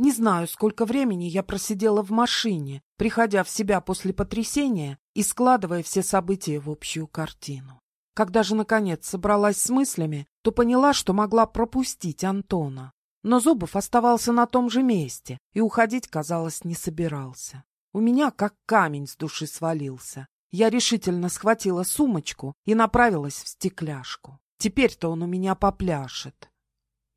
Не знаю, сколько времени я просидела в машине, приходя в себя после потрясения и складывая все события в общую картину. Когда же, наконец, собралась с мыслями, то поняла, что могла пропустить Антона. Но Зубов оставался на том же месте и уходить, казалось, не собирался. У меня как камень с души свалился. Я решительно схватила сумочку и направилась в стекляшку. Теперь-то он у меня попляшет.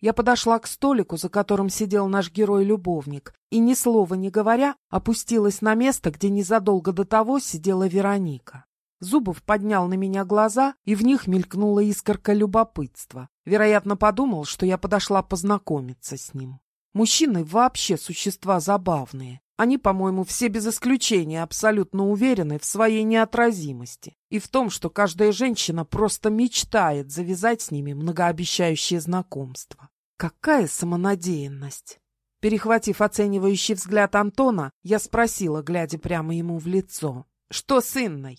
Я подошла к столику, за которым сидел наш герой-любовник, и, ни слова не говоря, опустилась на место, где незадолго до того сидела Вероника. Зубов поднял на меня глаза, и в них мелькнула искорка любопытства. Вероятно, подумал, что я подошла познакомиться с ним. Мужчины вообще существа забавные. Они, по-моему, все без исключения абсолютно уверены в своей неотразимости и в том, что каждая женщина просто мечтает завязать с ними многообещающее знакомство. Какая самонадеянность! Перехватив оценивающий взгляд Антона, я спросила, глядя прямо ему в лицо. «Что с Инной?»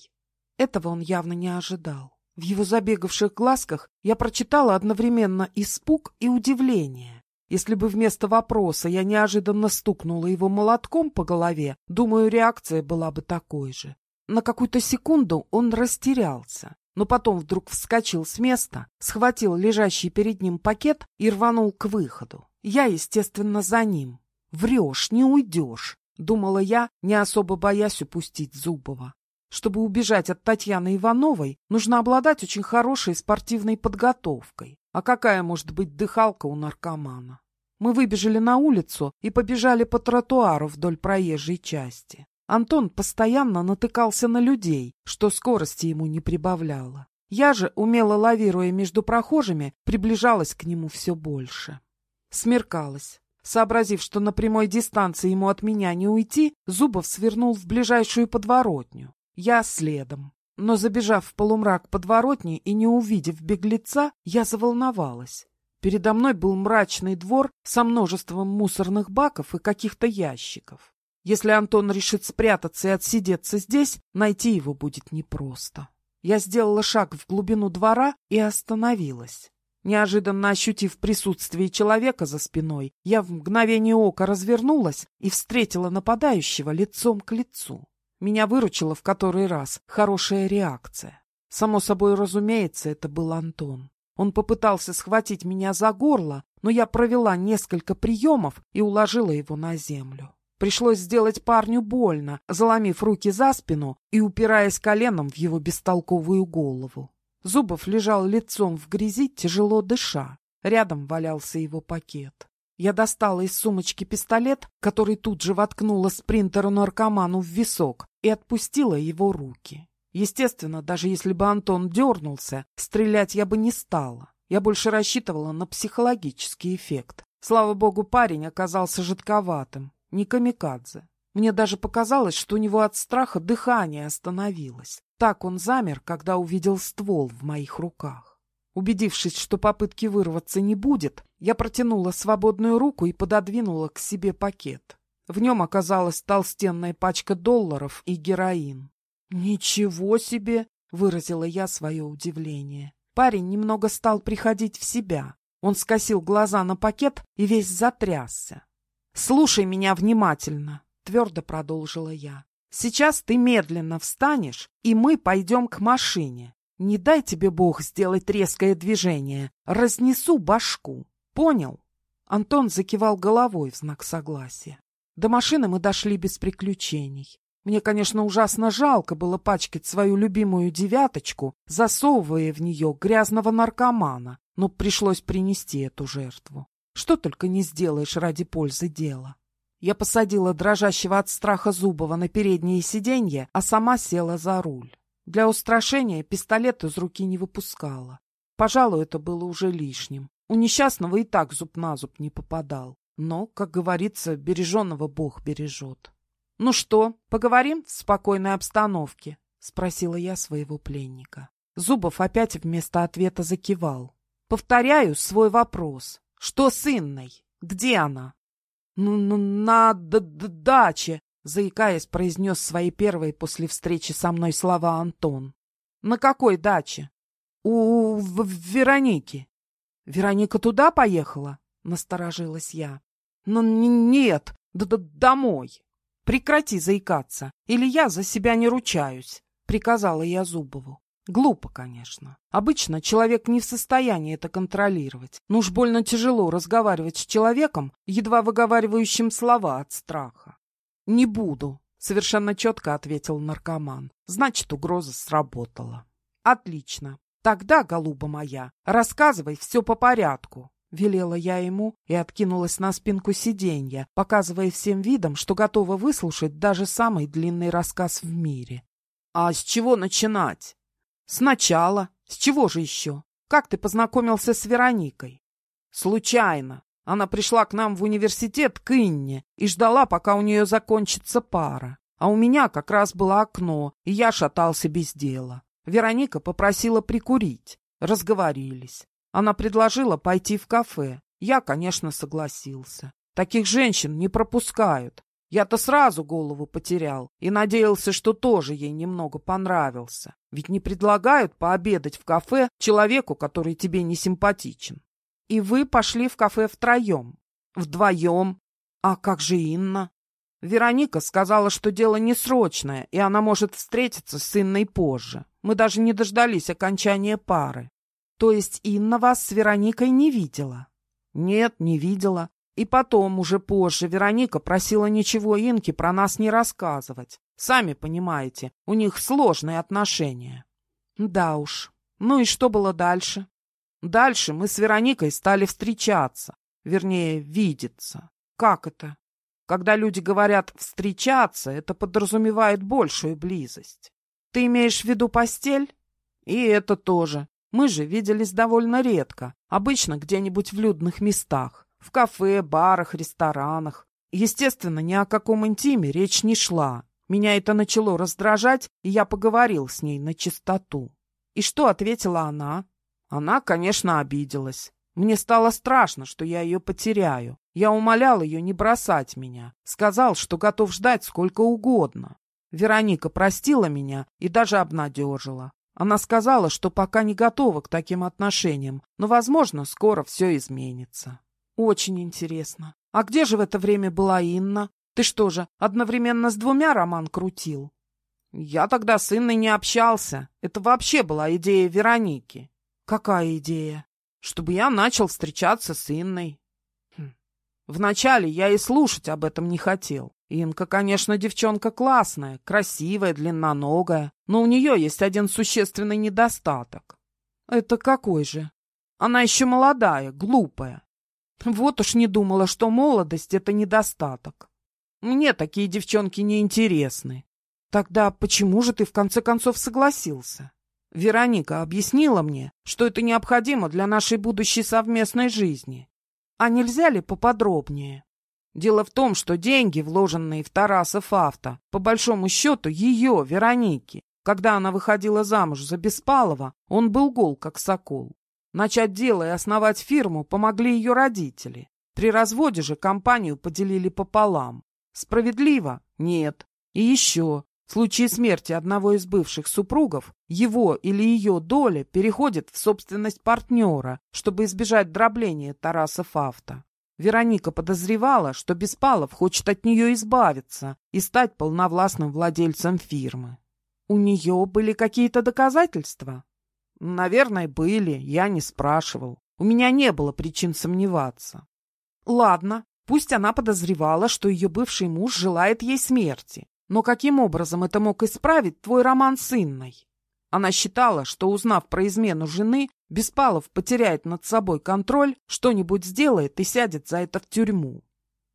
Этого он явно не ожидал. В его забегавших глазках я прочитала одновременно испуг и удивление. Если бы вместо вопроса я неожиданно стукнула его молотком по голове, думаю, реакция была бы такой же. На какую-то секунду он растерялся но потом вдруг вскочил с места, схватил лежащий перед ним пакет и рванул к выходу. Я, естественно, за ним. «Врешь, не уйдешь», — думала я, не особо боясь упустить Зубова. Чтобы убежать от Татьяны Ивановой, нужно обладать очень хорошей спортивной подготовкой. А какая может быть дыхалка у наркомана? Мы выбежали на улицу и побежали по тротуару вдоль проезжей части. Антон постоянно натыкался на людей, что скорости ему не прибавляло. Я же, умело лавируя между прохожими, приближалась к нему все больше. Смеркалось. Сообразив, что на прямой дистанции ему от меня не уйти, Зубов свернул в ближайшую подворотню. Я следом. Но, забежав в полумрак подворотни и не увидев беглеца, я заволновалась. Передо мной был мрачный двор со множеством мусорных баков и каких-то ящиков. Если Антон решит спрятаться и отсидеться здесь, найти его будет непросто. Я сделала шаг в глубину двора и остановилась. Неожиданно ощутив присутствие человека за спиной, я в мгновение ока развернулась и встретила нападающего лицом к лицу. Меня выручила в который раз хорошая реакция. Само собой разумеется, это был Антон. Он попытался схватить меня за горло, но я провела несколько приемов и уложила его на землю. Пришлось сделать парню больно, заломив руки за спину и упираясь коленом в его бестолковую голову. Зубов лежал лицом в грязи, тяжело дыша. Рядом валялся его пакет. Я достала из сумочки пистолет, который тут же воткнула спринтеру-наркоману в висок и отпустила его руки. Естественно, даже если бы Антон дернулся, стрелять я бы не стала. Я больше рассчитывала на психологический эффект. Слава богу, парень оказался жидковатым не камикадзе. Мне даже показалось, что у него от страха дыхание остановилось. Так он замер, когда увидел ствол в моих руках. Убедившись, что попытки вырваться не будет, я протянула свободную руку и пододвинула к себе пакет. В нем оказалась толстенная пачка долларов и героин. «Ничего себе!» — выразила я свое удивление. Парень немного стал приходить в себя. Он скосил глаза на пакет и весь затрясся. «Слушай меня внимательно», — твердо продолжила я. «Сейчас ты медленно встанешь, и мы пойдем к машине. Не дай тебе Бог сделать резкое движение. Разнесу башку. Понял?» Антон закивал головой в знак согласия. До машины мы дошли без приключений. Мне, конечно, ужасно жалко было пачкать свою любимую девяточку, засовывая в нее грязного наркомана, но пришлось принести эту жертву. Что только не сделаешь ради пользы дела. Я посадила дрожащего от страха Зубова на переднее сиденье, а сама села за руль. Для устрашения пистолет из руки не выпускала. Пожалуй, это было уже лишним. У несчастного и так зуб на зуб не попадал. Но, как говорится, береженного Бог бережет. — Ну что, поговорим в спокойной обстановке? — спросила я своего пленника. Зубов опять вместо ответа закивал. — Повторяю свой вопрос. Что с Инной? Где она? Ну, ну на даче, заикаясь, произнес свои первые после встречи со мной слова Антон. На какой даче? У, в Вероники. Вероника туда поехала? Насторожилась я. «Ну нет, домой!» «Прекрати заикаться, или я за себя не ручаюсь», — приказала я Зубову. Глупо, конечно. Обычно человек не в состоянии это контролировать. Но уж больно тяжело разговаривать с человеком, едва выговаривающим слова от страха. «Не буду», — совершенно четко ответил наркоман. «Значит, угроза сработала». «Отлично. Тогда, голуба моя, рассказывай все по порядку. Велела я ему и откинулась на спинку сиденья, показывая всем видом, что готова выслушать даже самый длинный рассказ в мире. «А с чего начинать?» «Сначала. С чего же еще? Как ты познакомился с Вероникой?» «Случайно. Она пришла к нам в университет к Инне и ждала, пока у нее закончится пара. А у меня как раз было окно, и я шатался без дела. Вероника попросила прикурить. Разговорились. Она предложила пойти в кафе. Я, конечно, согласился. Таких женщин не пропускают. Я-то сразу голову потерял и надеялся, что тоже ей немного понравился. Ведь не предлагают пообедать в кафе человеку, который тебе не симпатичен. И вы пошли в кафе втроем. Вдвоем. А как же Инна? Вероника сказала, что дело не срочное, и она может встретиться с Инной позже. Мы даже не дождались окончания пары. То есть Инна вас с Вероникой не видела? Нет, не видела. И потом, уже позже, Вероника просила ничего Инке про нас не рассказывать. Сами понимаете, у них сложные отношения. Да уж. Ну и что было дальше? Дальше мы с Вероникой стали встречаться. Вернее, видеться. Как это? Когда люди говорят «встречаться», это подразумевает большую близость. Ты имеешь в виду постель? И это тоже. Мы же виделись довольно редко, обычно где-нибудь в людных местах, в кафе, барах, ресторанах. Естественно, ни о каком интиме речь не шла. Меня это начало раздражать, и я поговорил с ней на чистоту. И что ответила она? Она, конечно, обиделась. Мне стало страшно, что я ее потеряю. Я умолял ее не бросать меня. Сказал, что готов ждать сколько угодно. Вероника простила меня и даже обнадежила. Она сказала, что пока не готова к таким отношениям, но, возможно, скоро все изменится. Очень интересно. А где же в это время была Инна? Ты что же, одновременно с двумя роман крутил? Я тогда с Инной не общался. Это вообще была идея Вероники. Какая идея? Чтобы я начал встречаться с Инной. Хм. Вначале я и слушать об этом не хотел. Инка, конечно, девчонка классная, красивая, длинноногая, но у нее есть один существенный недостаток. Это какой же? Она еще молодая, глупая. Вот уж не думала, что молодость — это недостаток. Мне такие девчонки не интересны. Тогда почему же ты в конце концов согласился? Вероника объяснила мне, что это необходимо для нашей будущей совместной жизни. А нельзя ли поподробнее? Дело в том, что деньги, вложенные в Тарасов авто, по большому счету ее, Вероники. Когда она выходила замуж за Беспалова, он был гол, как сокол. Начать дело и основать фирму помогли ее родители. При разводе же компанию поделили пополам. Справедливо? Нет. И еще. В случае смерти одного из бывших супругов, его или ее доля переходит в собственность партнера, чтобы избежать дробления Тарасов авто. Вероника подозревала, что Беспалов хочет от нее избавиться и стать полновластным владельцем фирмы. У нее были какие-то доказательства? Наверное, были, я не спрашивал. У меня не было причин сомневаться. Ладно, пусть она подозревала, что ее бывший муж желает ей смерти. Но каким образом это мог исправить твой роман с Инной? Она считала, что, узнав про измену жены, Беспалов потеряет над собой контроль, что-нибудь сделает и сядет за это в тюрьму.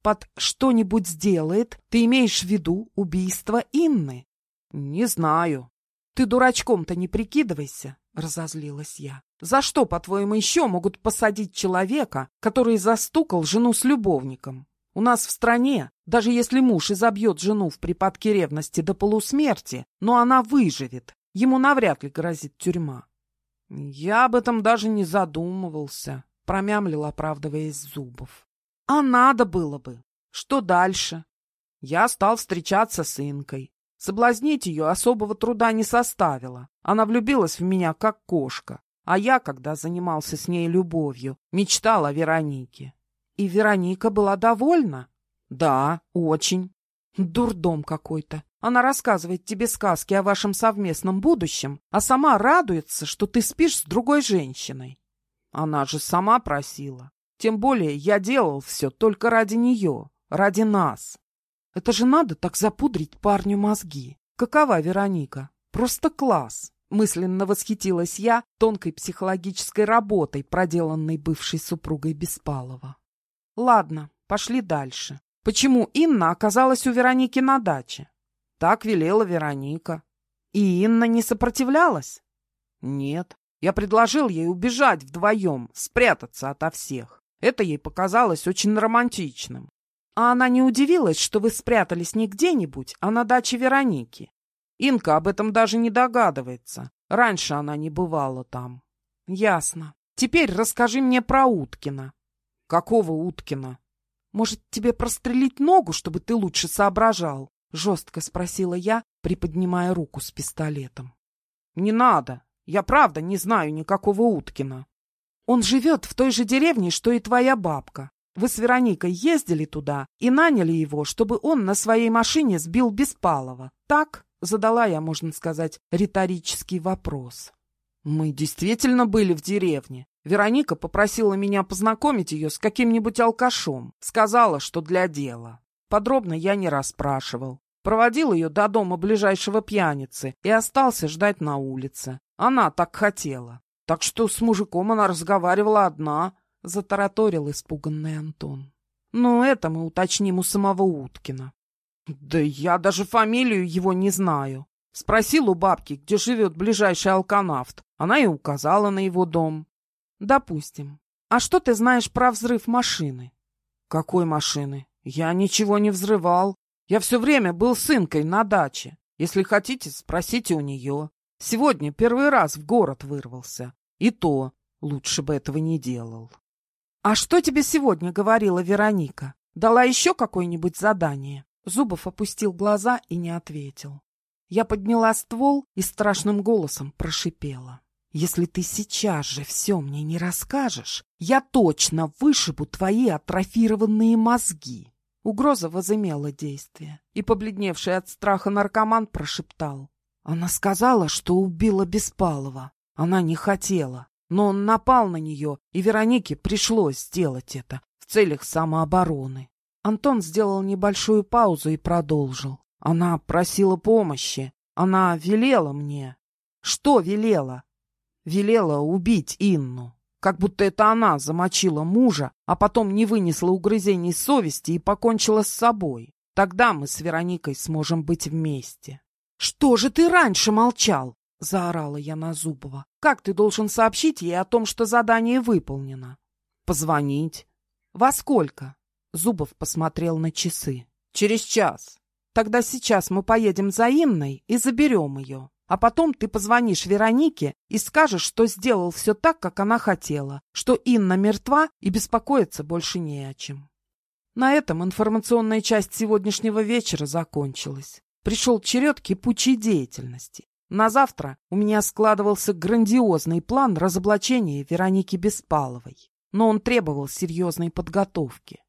Под «что-нибудь сделает» ты имеешь в виду убийство Инны? Не знаю. Ты дурачком-то не прикидывайся, разозлилась я. За что, по-твоему, еще могут посадить человека, который застукал жену с любовником? У нас в стране, даже если муж изобьет жену в припадке ревности до полусмерти, но она выживет, Ему навряд ли грозит тюрьма. Я об этом даже не задумывался, промямлил, оправдываясь Зубов. А надо было бы. Что дальше? Я стал встречаться с Инкой. Соблазнить ее особого труда не составило. Она влюбилась в меня, как кошка. А я, когда занимался с ней любовью, мечтал о Веронике. И Вероника была довольна? Да, очень. Дурдом какой-то. Она рассказывает тебе сказки о вашем совместном будущем, а сама радуется, что ты спишь с другой женщиной. Она же сама просила. Тем более я делал все только ради нее, ради нас. Это же надо так запудрить парню мозги. Какова Вероника? Просто класс. Мысленно восхитилась я тонкой психологической работой, проделанной бывшей супругой Беспалова. Ладно, пошли дальше. Почему Инна оказалась у Вероники на даче? Так велела Вероника. И Инна не сопротивлялась? Нет. Я предложил ей убежать вдвоем, спрятаться ото всех. Это ей показалось очень романтичным. А она не удивилась, что вы спрятались не где-нибудь, а на даче Вероники. Инка об этом даже не догадывается. Раньше она не бывала там. Ясно. Теперь расскажи мне про Уткина. Какого Уткина? Может, тебе прострелить ногу, чтобы ты лучше соображал? Жестко спросила я, приподнимая руку с пистолетом. Не надо. Я правда не знаю никакого Уткина. Он живет в той же деревне, что и твоя бабка. Вы с Вероникой ездили туда и наняли его, чтобы он на своей машине сбил Беспалова. Так? Задала я, можно сказать, риторический вопрос. Мы действительно были в деревне. Вероника попросила меня познакомить ее с каким-нибудь алкашом. Сказала, что для дела. Подробно я не расспрашивал. Проводил ее до дома ближайшего пьяницы и остался ждать на улице. Она так хотела. Так что с мужиком она разговаривала одна, — затараторил испуганный Антон. Но это мы уточним у самого Уткина. Да я даже фамилию его не знаю. Спросил у бабки, где живет ближайший алканавт. Она и указала на его дом. Допустим. А что ты знаешь про взрыв машины? Какой машины? Я ничего не взрывал. Я все время был с Инкой на даче. Если хотите, спросите у нее. Сегодня первый раз в город вырвался. И то лучше бы этого не делал. А что тебе сегодня говорила Вероника? Дала еще какое-нибудь задание? Зубов опустил глаза и не ответил. Я подняла ствол и страшным голосом прошипела. Если ты сейчас же все мне не расскажешь, я точно вышибу твои атрофированные мозги. Угроза возымела действие, и побледневший от страха наркоман прошептал. Она сказала, что убила Беспалова. Она не хотела, но он напал на нее, и Веронике пришлось сделать это в целях самообороны. Антон сделал небольшую паузу и продолжил. Она просила помощи. Она велела мне. Что велела? велела убить Инну. Как будто это она замочила мужа, а потом не вынесла угрызений совести и покончила с собой. Тогда мы с Вероникой сможем быть вместе. — Что же ты раньше молчал? — заорала я на Зубова. — Как ты должен сообщить ей о том, что задание выполнено? — Позвонить. — Во сколько? Зубов посмотрел на часы. — Через час. Тогда сейчас мы поедем за Инной и заберем ее. А потом ты позвонишь Веронике и скажешь, что сделал все так, как она хотела, что Инна мертва и беспокоиться больше не о чем. На этом информационная часть сегодняшнего вечера закончилась. Пришел черед кипучей деятельности. На завтра у меня складывался грандиозный план разоблачения Вероники Беспаловой, но он требовал серьезной подготовки.